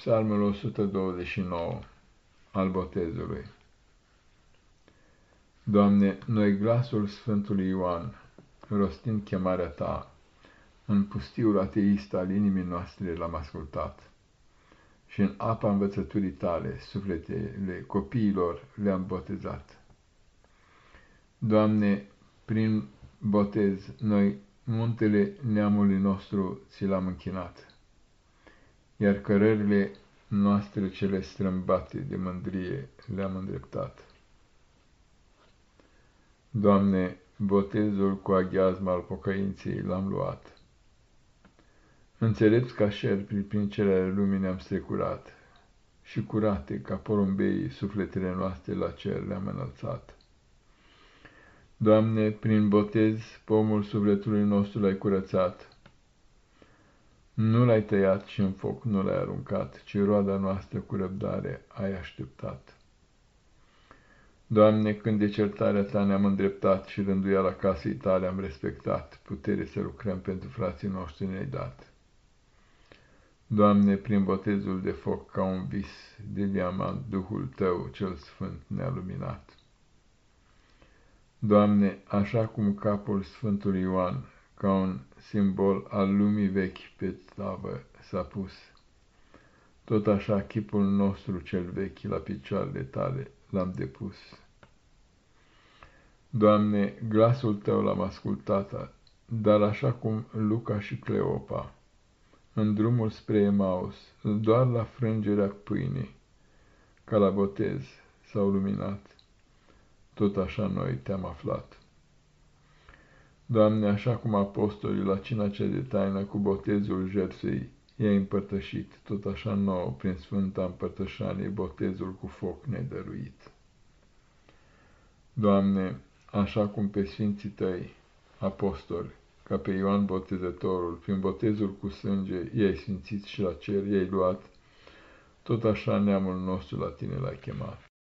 Psalmul 129 al botezului Doamne, noi glasul Sfântului Ioan, rostind chemarea Ta, în pustiul ateist al inimii noastre l-am ascultat și în apa învățăturii Tale, sufletele copiilor le-am botezat. Doamne, prin botez, noi muntele neamului nostru ți l-am închinat iar cărările noastre cele strâmbate de mândrie le-am îndreptat. Doamne, botezul cu aghiazma al pocăinței l-am luat. Înțelepți ca șerpi prin cele lumii ne-am strecurat și curate ca porumbeii sufletele noastre la cer le-am înălțat. Doamne, prin botez pomul sufletului nostru l-ai curățat, nu l-ai tăiat și în foc nu l-ai aruncat, ci roada noastră cu răbdare ai așteptat. Doamne, când de certarea Ta ne-am îndreptat și rânduiala casei Tale am respectat, putere să lucrăm pentru frații noștri ne-ai dat. Doamne, prin botezul de foc ca un vis de diamant, Duhul Tău cel Sfânt ne-a luminat. Doamne, așa cum capul Sfântului Ioan ca un simbol al lumii vechi pe tavă s-a pus. Tot așa chipul nostru cel vechi la picioarele tale l-am depus. Doamne, glasul Tău l-am ascultat, dar așa cum Luca și Cleopa, în drumul spre Emaus, doar la frângerea pâinii, ca la botez, s-au luminat, tot așa noi te-am aflat. Doamne, așa cum apostolii la cina cea de taină cu botezul jertfei i-ai împărtășit, tot așa nouă, prin Sfânta Împărtășanie, botezul cu foc nedăruit. Doamne, așa cum pe Sfinții Tăi, apostoli, ca pe Ioan Botezătorul, prin botezul cu sânge i-ai sfințit și la cer i-ai luat, tot așa neamul nostru la Tine l-ai chemat.